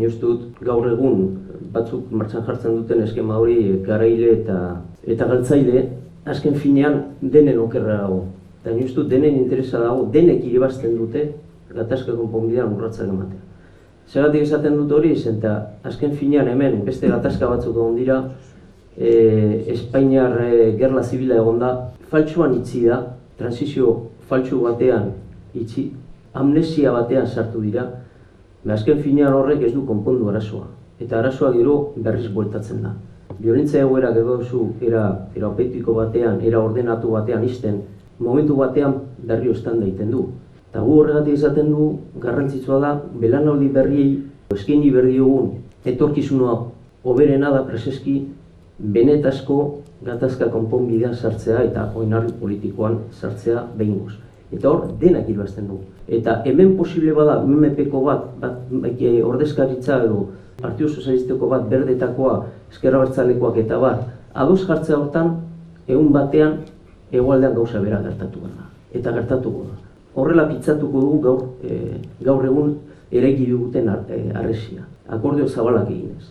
Ni uste dut gaur egun batzuk martxan jartzen duten eskema hori garaile eta eta galtzaile azken finean denen okerra dago. Eta ni uste dut denen interesa dago, denek irabazten dute gatazka konponbidean urratzak ematea. Zeratik esaten dut hori, eta azken finean hemen beste gatazka batzuk egon dira, e, Espainiar e, gerla zibila egon da, faltsuan itzi da, transizio faltsu batean itzi, amnesia batean sartu dira, azken finean horrek ez du konpondu arazoa. Eta arazoa gero berriz bueltatzen da. Biolentza egoera gero zu era terapeutiko batean, era ordenatu batean izten, momentu batean berri ostan daiten du. Eta gu horregatik izaten du, garrantzitsua da, belanaldi berriei, eskaini berri dugun, etorkizuna oberena da preseski, benetazko gatazka konponbidean sartzea eta oinarri politikoan sartzea behingoz. Eta hor, denak irabazten du. Eta hemen posible bada, UMP-ko bat, bat e, ordezkaritza edo Partio Sozialisteko bat berdetakoa, eskerra bertzalekoak eta bat, ados jartzea hortan, egun batean, egualdean gauza bera gertatu da. Eta gertatuko da. Horrela pitzatuko dugu gaur, e, gaur egun eraiki duguten e, arresia. Akordio zabalak eginez.